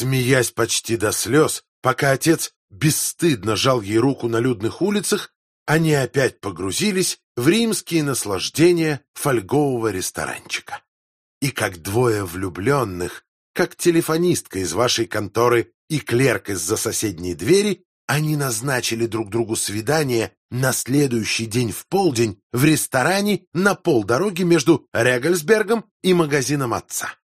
Смеясь почти до слез, пока отец бесстыдно жал ей руку на людных улицах, они опять погрузились в римские наслаждения фольгового ресторанчика. И как двое влюбленных, как телефонистка из вашей конторы и клерк из-за соседней двери, они назначили друг другу свидание на следующий день в полдень в ресторане на полдороги между Регальсбергом и магазином отца.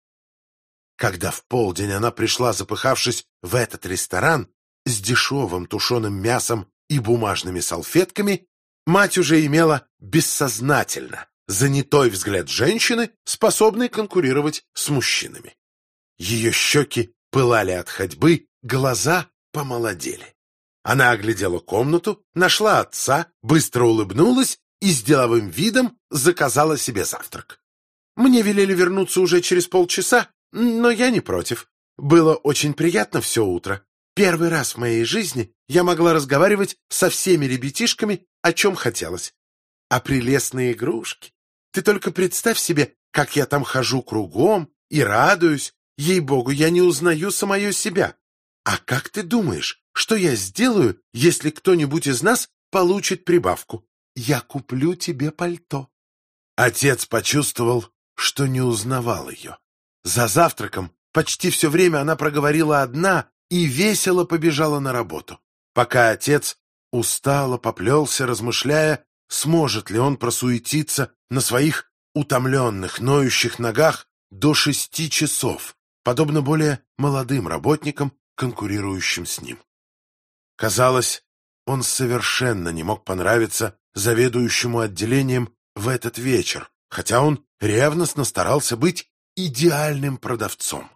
Когда в полдень она пришла, запыхавшись, в этот ресторан с дешевым тушеным мясом и бумажными салфетками, мать уже имела бессознательно занятой взгляд женщины, способной конкурировать с мужчинами. Ее щеки пылали от ходьбы, глаза помолодели. Она оглядела комнату, нашла отца, быстро улыбнулась и с деловым видом заказала себе завтрак. Мне велели вернуться уже через полчаса, но я не против. Было очень приятно все утро. Первый раз в моей жизни я могла разговаривать со всеми ребятишками, о чем хотелось. А прелестные игрушки. Ты только представь себе, как я там хожу кругом и радуюсь. Ей-богу, я не узнаю самое себя. А как ты думаешь, что я сделаю, если кто-нибудь из нас получит прибавку? Я куплю тебе пальто. Отец почувствовал, что не узнавал ее. За завтраком почти все время она проговорила одна и весело побежала на работу, пока отец устало поплелся, размышляя, сможет ли он просуетиться на своих утомленных, ноющих ногах до шести часов, подобно более молодым работникам, конкурирующим с ним. Казалось, он совершенно не мог понравиться заведующему отделением в этот вечер, хотя он ревностно старался быть идеальным продавцом.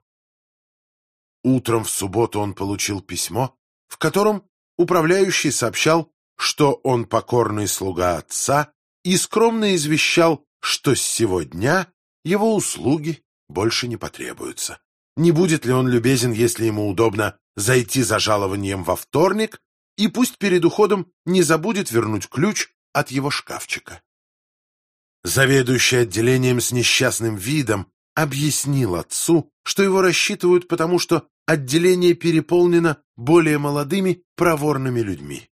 Утром в субботу он получил письмо, в котором управляющий сообщал, что он покорный слуга отца и скромно извещал, что с сего дня его услуги больше не потребуются. Не будет ли он любезен, если ему удобно зайти за жалованием во вторник, и пусть перед уходом не забудет вернуть ключ от его шкафчика. Заведующий отделением с несчастным видом объяснил отцу, что его рассчитывают, потому что отделение переполнено более молодыми, проворными людьми.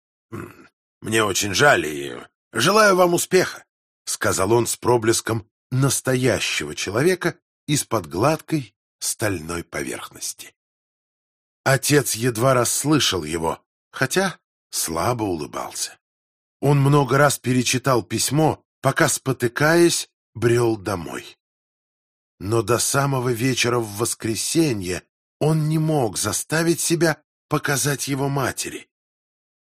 «Мне очень жаль и желаю вам успеха», — сказал он с проблеском настоящего человека из-под гладкой стальной поверхности. Отец едва расслышал его, хотя слабо улыбался. Он много раз перечитал письмо, пока, спотыкаясь, брел домой. Но до самого вечера в воскресенье он не мог заставить себя показать его матери.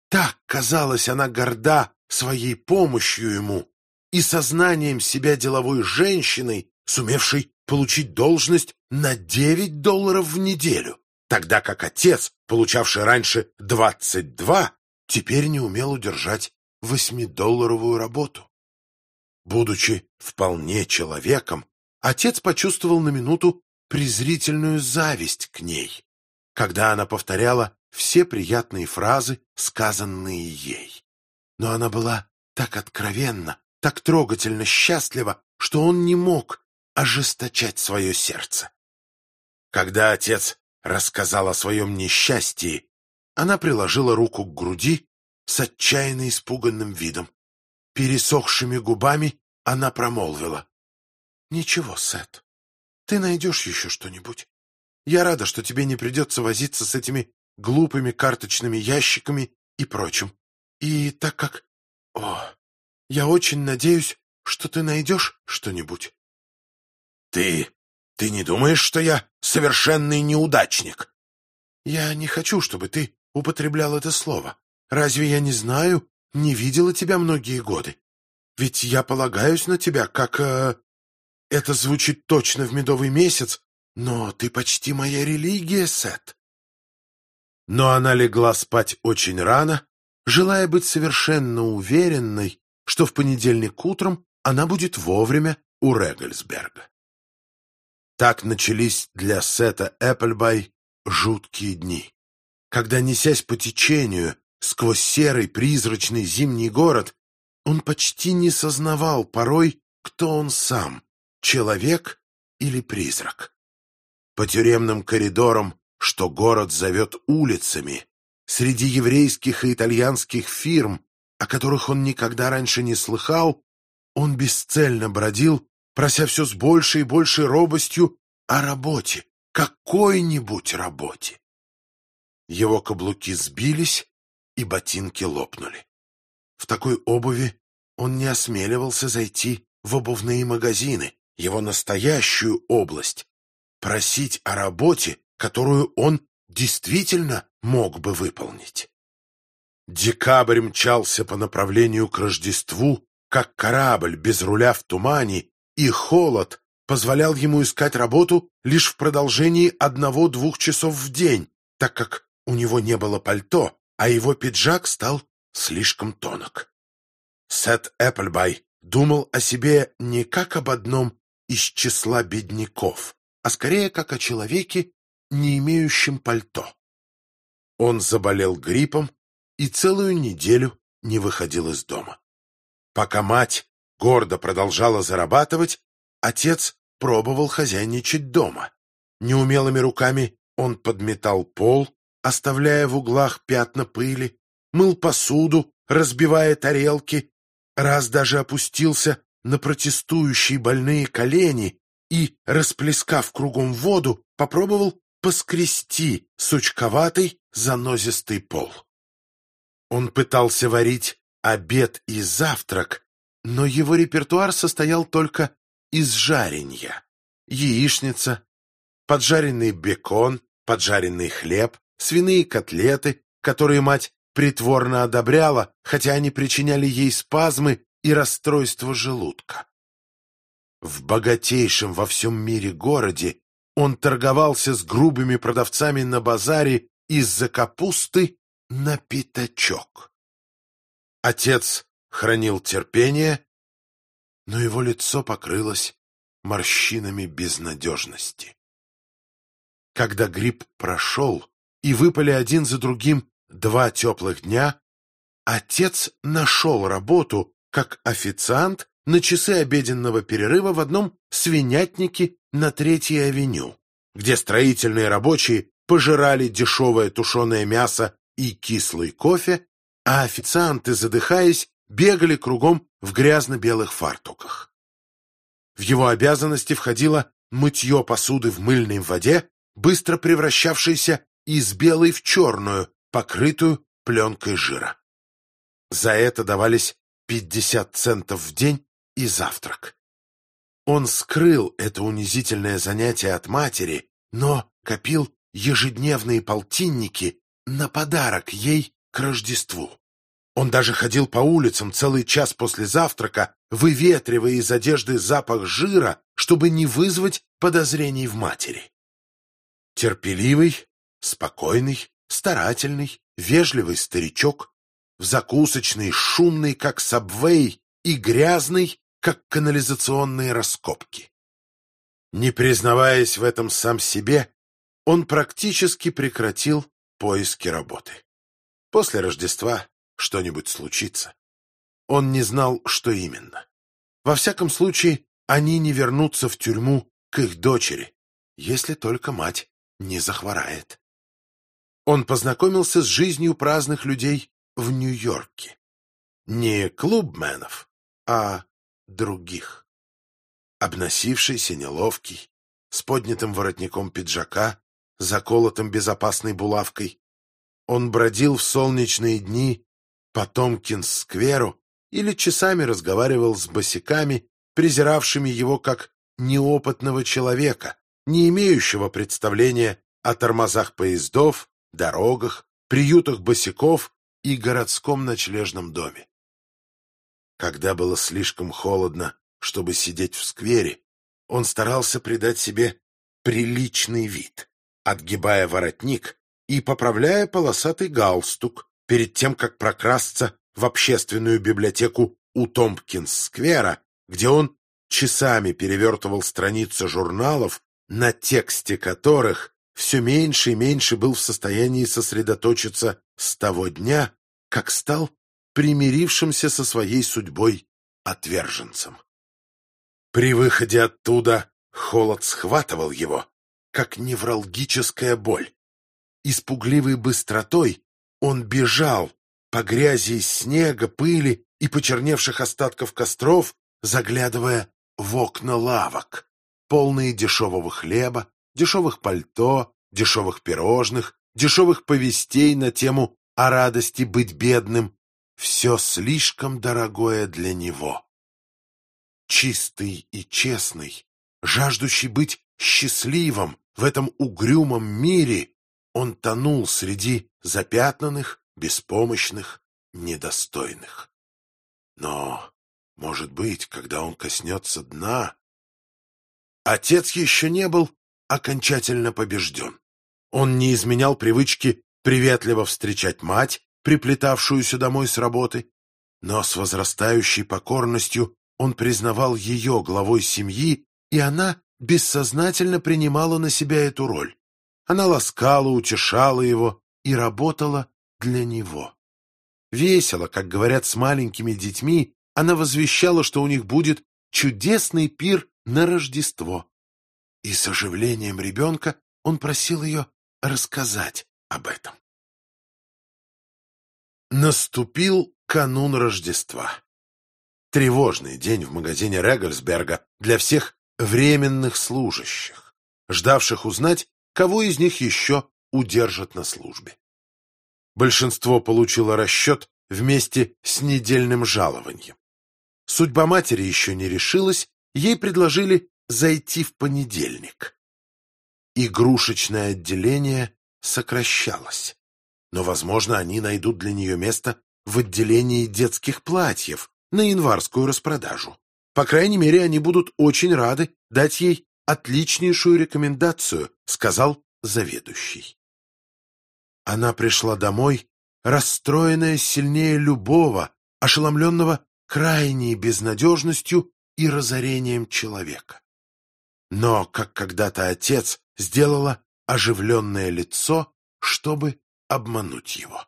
Так, казалось, она горда своей помощью ему и сознанием себя деловой женщиной, сумевшей получить должность на 9 долларов в неделю, тогда как отец, получавший раньше 22, теперь не умел удержать восьмидолларовую работу. Будучи вполне человеком, Отец почувствовал на минуту презрительную зависть к ней, когда она повторяла все приятные фразы, сказанные ей. Но она была так откровенна, так трогательно счастлива, что он не мог ожесточать свое сердце. Когда отец рассказал о своем несчастье, она приложила руку к груди с отчаянно испуганным видом. Пересохшими губами она промолвила. Ничего, Сет. Ты найдешь еще что-нибудь. Я рада, что тебе не придется возиться с этими глупыми карточными ящиками и прочим. И так как... О, я очень надеюсь, что ты найдешь что-нибудь. Ты... ты не думаешь, что я совершенный неудачник? Я не хочу, чтобы ты употреблял это слово. Разве я не знаю, не видела тебя многие годы? Ведь я полагаюсь на тебя, как... Э, это звучит точно в медовый месяц, но ты почти моя религия, Сет. Но она легла спать очень рано, желая быть совершенно уверенной, что в понедельник утром она будет вовремя у Регельсберга. Так начались для Сета Эпплбай жуткие дни, когда, несясь по течению сквозь серый призрачный зимний город, он почти не сознавал порой, кто он сам человек или призрак. По тюремным коридорам что город зовет улицами, среди еврейских и итальянских фирм, о которых он никогда раньше не слыхал, он бесцельно бродил, прося все с большей и большей робостью о работе, какой-нибудь работе. Его каблуки сбились, и ботинки лопнули. В такой обуви он не осмеливался зайти в обувные магазины, его настоящую область, просить о работе, которую он действительно мог бы выполнить. Декабрь мчался по направлению к Рождеству, как корабль без руля в тумане, и холод позволял ему искать работу лишь в продолжении одного-двух часов в день, так как у него не было пальто, а его пиджак стал слишком тонок. Сет Эпплбай думал о себе не как об одном из числа бедняков, а скорее как о человеке, не имеющем пальто. Он заболел гриппом и целую неделю не выходил из дома. Пока мать гордо продолжала зарабатывать, отец пробовал хозяйничать дома. Неумелыми руками он подметал пол, оставляя в углах пятна пыли, мыл посуду, разбивая тарелки, раз даже опустился на протестующие больные колени и, расплескав кругом воду, попробовал поскрести сучковатый занозистый пол. Он пытался варить обед и завтрак, но его репертуар состоял только из жаренья. Яичница, поджаренный бекон, поджаренный хлеб, свиные котлеты, которые мать притворно одобряла, хотя они причиняли ей спазмы и расстройство желудка. В богатейшем во всем мире городе он торговался с грубыми продавцами на базаре из-за капусты на пятачок. Отец хранил терпение, но его лицо покрылось морщинами безнадежности. Когда грипп прошел и выпали один за другим два теплых дня, отец нашел работу как официант на часы обеденного перерыва в одном свинятнике на Третьей авеню, где строительные рабочие пожирали дешевое тушеное мясо и кислый кофе, а официанты, задыхаясь, бегали кругом в грязно-белых фартуках. В его обязанности входило мытье посуды в мыльной воде, быстро превращавшейся из белой в черную, покрытую пленкой жира. За это давались 50 центов в день и завтрак. Он скрыл это унизительное занятие от матери, но копил ежедневные полтинники на подарок ей к Рождеству. Он даже ходил по улицам целый час после завтрака, выветривая из одежды запах жира, чтобы не вызвать подозрений в матери. Терпеливый, спокойный, старательный, вежливый старичок, в закусочной шумный, как сабвей, и грязный, как канализационные раскопки. Не признаваясь в этом сам себе, он практически прекратил поиски работы. После Рождества что-нибудь случится. Он не знал, что именно. Во всяком случае, они не вернутся в тюрьму к их дочери, если только мать не захворает. Он познакомился с жизнью праздных людей в Нью-Йорке. Не клубменов, а других. Обносившийся, неловкий, с поднятым воротником пиджака, заколотым безопасной булавкой, он бродил в солнечные дни по Томкинс-скверу или часами разговаривал с босиками, презиравшими его как неопытного человека, не имеющего представления о тормозах поездов, дорогах, приютах босиков и городском ночлежном доме. Когда было слишком холодно, чтобы сидеть в сквере, он старался придать себе приличный вид, отгибая воротник и поправляя полосатый галстук перед тем, как прокрасться в общественную библиотеку у Томпкинс-сквера, где он часами перевертывал страницы журналов, на тексте которых все меньше и меньше был в состоянии сосредоточиться с того дня, как стал примирившимся со своей судьбой отверженцем. При выходе оттуда холод схватывал его, как невралгическая боль, и с пугливой быстротой он бежал по грязи из снега, пыли и почерневших остатков костров, заглядывая в окна лавок, полные дешевого хлеба, дешевых пальто, дешевых пирожных, дешевых повестей на тему о радости быть бедным. Все слишком дорогое для него. Чистый и честный, жаждущий быть счастливым в этом угрюмом мире, он тонул среди запятнанных, беспомощных, недостойных. Но, может быть, когда он коснется дна... Отец еще не был окончательно побежден. Он не изменял привычки приветливо встречать мать, приплетавшуюся домой с работы, но с возрастающей покорностью он признавал ее главой семьи, и она бессознательно принимала на себя эту роль. Она ласкала, утешала его и работала для него. Весело, как говорят с маленькими детьми, она возвещала, что у них будет чудесный пир на Рождество. И с оживлением ребенка он просил ее рассказать об этом. Наступил канун Рождества. Тревожный день в магазине Регальсберга для всех временных служащих, ждавших узнать, кого из них еще удержат на службе. Большинство получило расчет вместе с недельным жалованием. Судьба матери еще не решилась, ей предложили зайти в понедельник. Игрушечное отделение сокращалось, но, возможно, они найдут для нее место в отделении детских платьев на январскую распродажу. По крайней мере, они будут очень рады дать ей отличнейшую рекомендацию, сказал заведующий. Она пришла домой, расстроенная сильнее любого, ошеломленного крайней безнадежностью и разорением человека. Но, как когда-то отец, сделала оживленное лицо, чтобы обмануть его.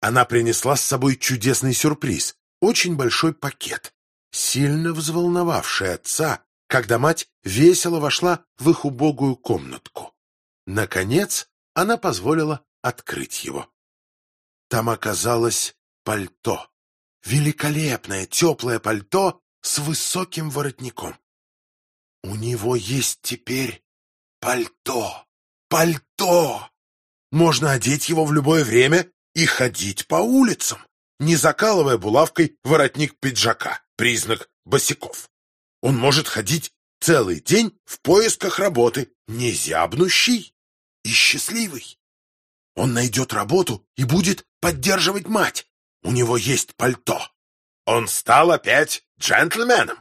Она принесла с собой чудесный сюрприз, очень большой пакет, сильно взволновавший отца, когда мать весело вошла в их убогую комнатку. Наконец, она позволила открыть его. Там оказалось пальто. Великолепное теплое пальто с высоким воротником. У него есть теперь пальто. Пальто! Можно одеть его в любое время и ходить по улицам, не закалывая булавкой воротник пиджака, признак босиков. Он может ходить целый день в поисках работы, не зябнущий и счастливый. Он найдет работу и будет поддерживать мать. У него есть пальто. Он стал опять джентльменом.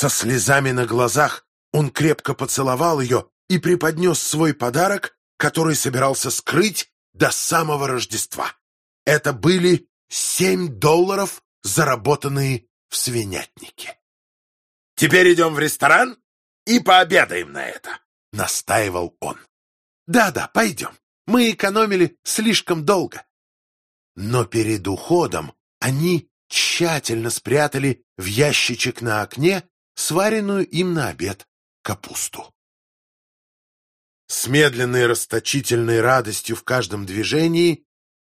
Со слезами на глазах он крепко поцеловал ее и преподнес свой подарок, который собирался скрыть до самого Рождества. Это были семь долларов, заработанные в свинятнике. «Теперь идем в ресторан и пообедаем на это», — настаивал он. «Да-да, пойдем. Мы экономили слишком долго». Но перед уходом они тщательно спрятали в ящичек на окне сваренную им на обед капусту. С медленной расточительной радостью в каждом движении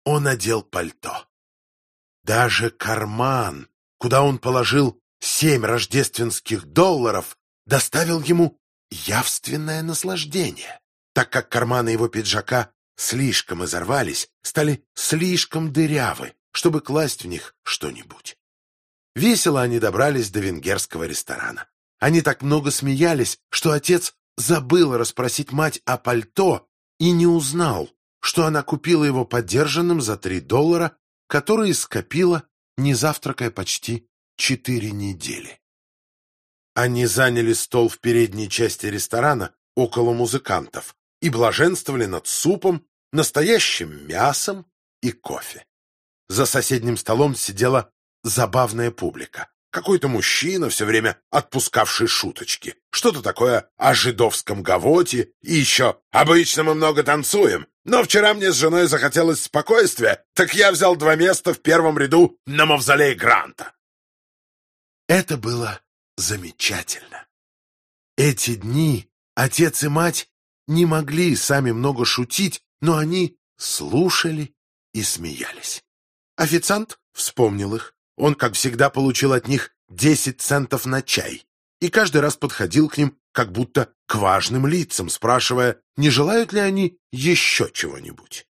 он одел пальто. Даже карман, куда он положил семь рождественских долларов, доставил ему явственное наслаждение, так как карманы его пиджака слишком изорвались, стали слишком дырявы, чтобы класть в них что-нибудь. Весело они добрались до венгерского ресторана. Они так много смеялись, что отец забыл расспросить мать о пальто и не узнал, что она купила его подержанным за три доллара, которые скопила, не завтракая почти четыре недели. Они заняли стол в передней части ресторана около музыкантов и блаженствовали над супом, настоящим мясом и кофе. За соседним столом сидела забавная публика. Какой-то мужчина, все время отпускавший шуточки. Что-то такое о жидовском гавоте. И еще «Обычно мы много танцуем, но вчера мне с женой захотелось спокойствия, так я взял два места в первом ряду на мавзолее Гранта». Это было замечательно. Эти дни отец и мать не могли сами много шутить, но они слушали и смеялись. Официант вспомнил их. Он, как всегда, получил от них десять центов на чай и каждый раз подходил к ним, как будто к важным лицам, спрашивая, не желают ли они еще чего-нибудь.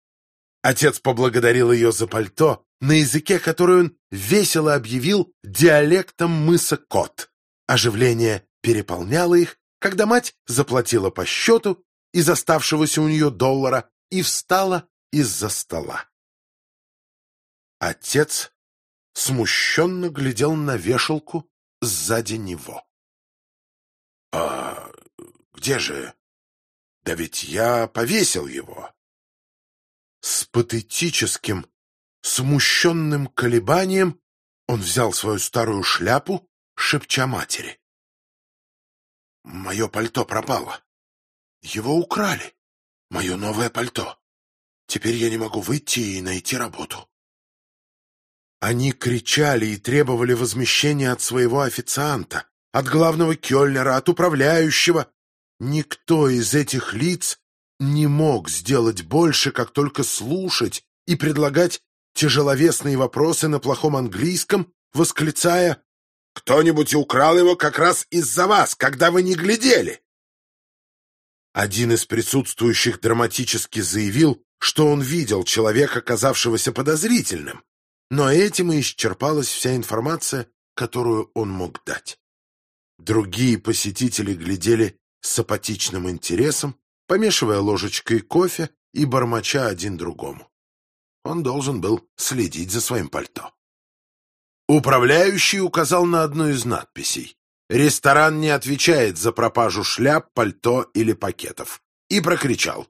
Отец поблагодарил ее за пальто на языке, который он весело объявил диалектом мыса Кот. Оживление переполняло их, когда мать заплатила по счету из оставшегося у нее доллара и встала из-за стола. Отец смущенно глядел на вешалку сзади него. — А где же? Да ведь я повесил его. С патетическим, смущенным колебанием он взял свою старую шляпу, шепча матери. «Мое пальто пропало. Его украли. Мое новое пальто. Теперь я не могу выйти и найти работу». Они кричали и требовали возмещения от своего официанта, от главного кёльнера, от управляющего. Никто из этих лиц не мог сделать больше, как только слушать и предлагать тяжеловесные вопросы на плохом английском, восклицая «Кто-нибудь украл его как раз из-за вас, когда вы не глядели!» Один из присутствующих драматически заявил, что он видел человека, казавшегося подозрительным, но этим и исчерпалась вся информация, которую он мог дать. Другие посетители глядели с апатичным интересом, помешивая ложечкой кофе и бормоча один другому. Он должен был следить за своим пальто. Управляющий указал на одну из надписей. «Ресторан не отвечает за пропажу шляп, пальто или пакетов». И прокричал.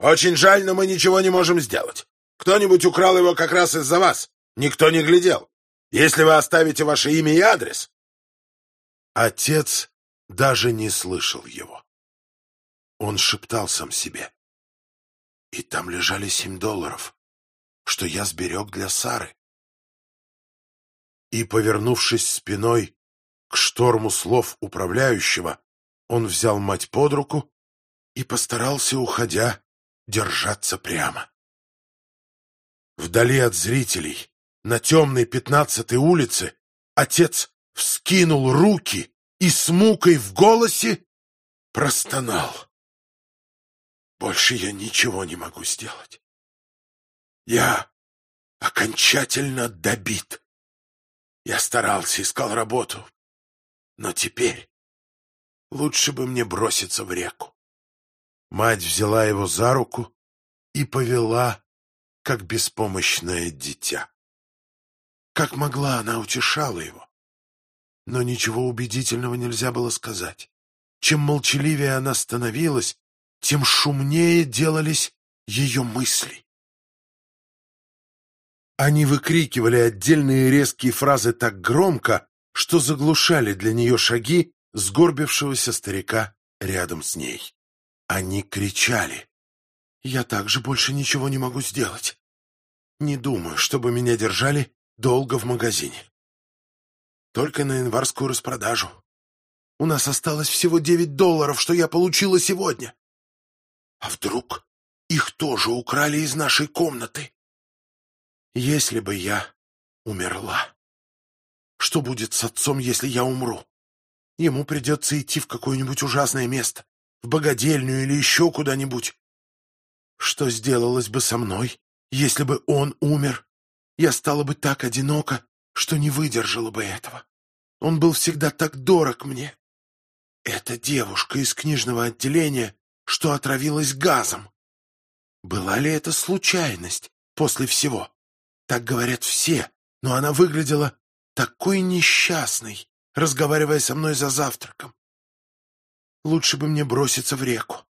«Очень жаль, но мы ничего не можем сделать. Кто-нибудь украл его как раз из-за вас. Никто не глядел. Если вы оставите ваше имя и адрес...» Отец даже не слышал его. Он шептал сам себе. И там лежали семь долларов, что я сберег для Сары. И, повернувшись спиной к шторму слов управляющего, он взял мать под руку и постарался, уходя, держаться прямо. Вдали от зрителей, на темной пятнадцатой улице, отец вскинул руки и с мукой в голосе простонал. Больше я ничего не могу сделать. Я окончательно добит. Я старался, искал работу. Но теперь лучше бы мне броситься в реку. Мать взяла его за руку и повела, как беспомощное дитя. Как могла, она утешала его. Но ничего убедительного нельзя было сказать. Чем молчаливее она становилась, тем шумнее делались ее мысли. Они выкрикивали отдельные резкие фразы так громко, что заглушали для нее шаги сгорбившегося старика рядом с ней. Они кричали. «Я также больше ничего не могу сделать. Не думаю, чтобы меня держали долго в магазине. Только на январскую распродажу. У нас осталось всего девять долларов, что я получила сегодня. А вдруг их тоже украли из нашей комнаты? Если бы я умерла. Что будет с отцом, если я умру? Ему придется идти в какое-нибудь ужасное место, в богадельню или еще куда-нибудь. Что сделалось бы со мной, если бы он умер? Я стала бы так одинока, что не выдержала бы этого. Он был всегда так дорог мне. Эта девушка из книжного отделения, что отравилась газом. Была ли это случайность после всего? Так говорят все, но она выглядела такой несчастной, разговаривая со мной за завтраком. Лучше бы мне броситься в реку.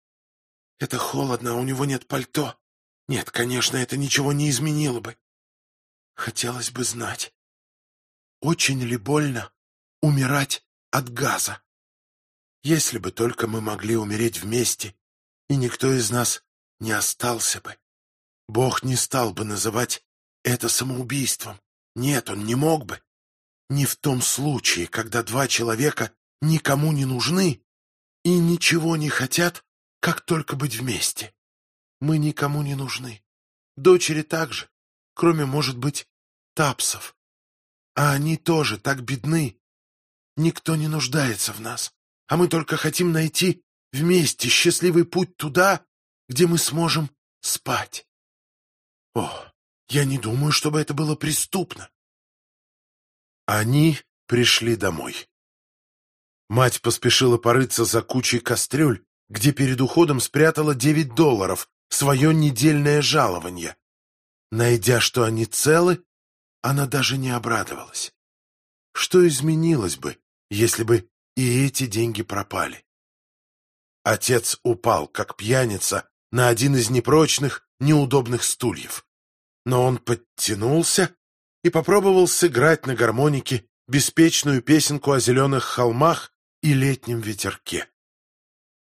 Это холодно, а у него нет пальто. Нет, конечно, это ничего не изменило бы. Хотелось бы знать, очень ли больно умирать от газа? Если бы только мы могли умереть вместе, и никто из нас не остался бы. Бог не стал бы называть это самоубийством. Нет, он не мог бы. Не в том случае, когда два человека никому не нужны и ничего не хотят Как только быть вместе. Мы никому не нужны. Дочери также, кроме, может быть, тапсов. А они тоже так бедны. Никто не нуждается в нас, а мы только хотим найти вместе счастливый путь туда, где мы сможем спать. О, я не думаю, чтобы это было преступно. Они пришли домой. Мать поспешила порыться за кучей кастрюль, где перед уходом спрятала девять долларов, свое недельное жалование. Найдя, что они целы, она даже не обрадовалась. Что изменилось бы, если бы и эти деньги пропали? Отец упал, как пьяница, на один из непрочных, неудобных стульев. Но он подтянулся и попробовал сыграть на гармонике беспечную песенку о зеленых холмах и летнем ветерке.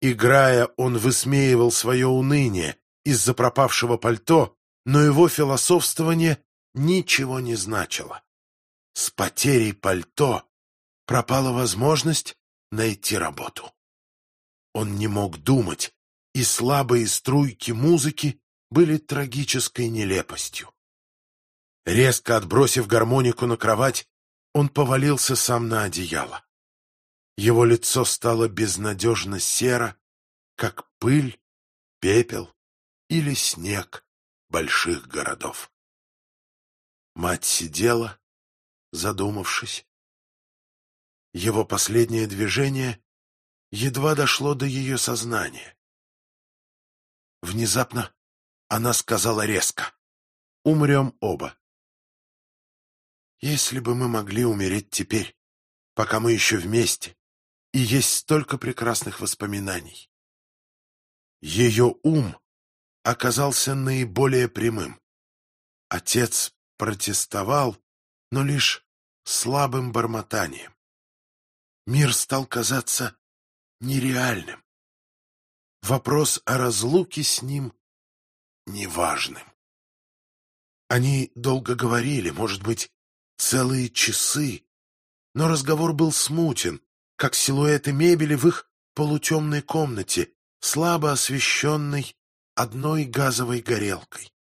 Играя, он высмеивал свое уныние из-за пропавшего пальто, но его философствование ничего не значило. С потерей пальто пропала возможность найти работу. Он не мог думать, и слабые струйки музыки были трагической нелепостью. Резко отбросив гармонику на кровать, он повалился сам на одеяло. Его лицо стало безнадежно серо, как пыль, пепел или снег больших городов. Мать сидела, задумавшись. Его последнее движение едва дошло до ее сознания. Внезапно она сказала резко. «Умрем оба». «Если бы мы могли умереть теперь, пока мы еще вместе, и есть столько прекрасных воспоминаний». Ее ум оказался наиболее прямым. Отец протестовал, но лишь слабым бормотанием. Мир стал казаться нереальным. Вопрос о разлуке с ним неважным. Они долго говорили, может быть, целые часы, но разговор был смутен, как силуэты мебели в их полутемной комнате, слабо освещенной одной газовой горелкой.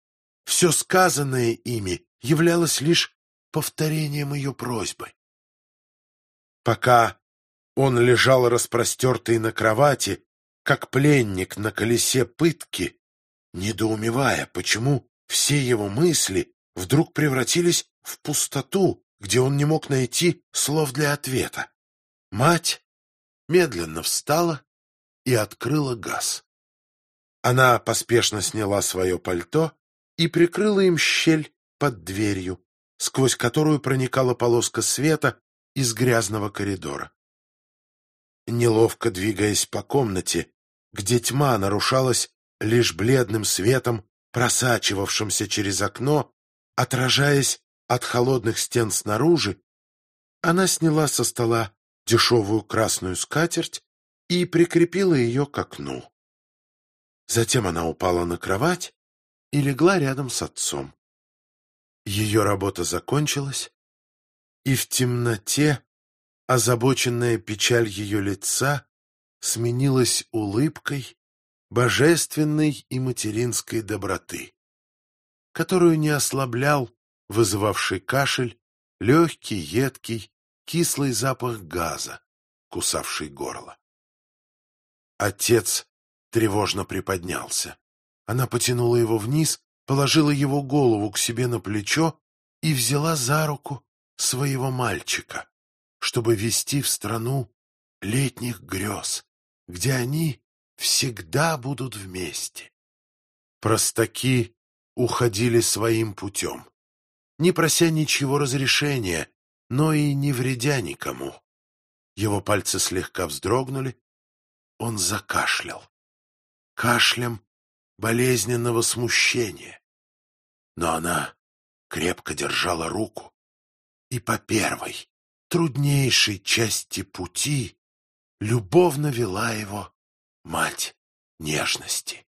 Все сказанное ими являлось лишь повторением ее просьбы. Пока он лежал распростертый на кровати, как пленник на колесе пытки, недоумевая, почему все его мысли вдруг превратились в пустоту, где он не мог найти слов для ответа. Мать медленно встала и открыла газ. Она поспешно сняла свое пальто и прикрыла им щель под дверью, сквозь которую проникала полоска света из грязного коридора. Неловко двигаясь по комнате, где тьма нарушалась лишь бледным светом, просачивавшимся через окно, отражаясь от холодных стен снаружи, она сняла со стола дешевую красную скатерть и прикрепила ее к окну. Затем она упала на кровать и легла рядом с отцом. Ее работа закончилась, и в темноте озабоченная печаль ее лица сменилась улыбкой божественной и материнской доброты, которую не ослаблял вызывавший кашель легкий, едкий, кислый запах газа, кусавший горло. Отец тревожно приподнялся. Она потянула его вниз, положила его голову к себе на плечо и взяла за руку своего мальчика, чтобы вести в страну летних грез, где они всегда будут вместе. Простаки уходили своим путем, не прося ничего разрешения, но и не вредя никому. Его пальцы слегка вздрогнули, он закашлял. Кашлем болезненного смущения. Но она крепко держала руку, и по первой, труднейшей части пути любовно вела его мать нежности.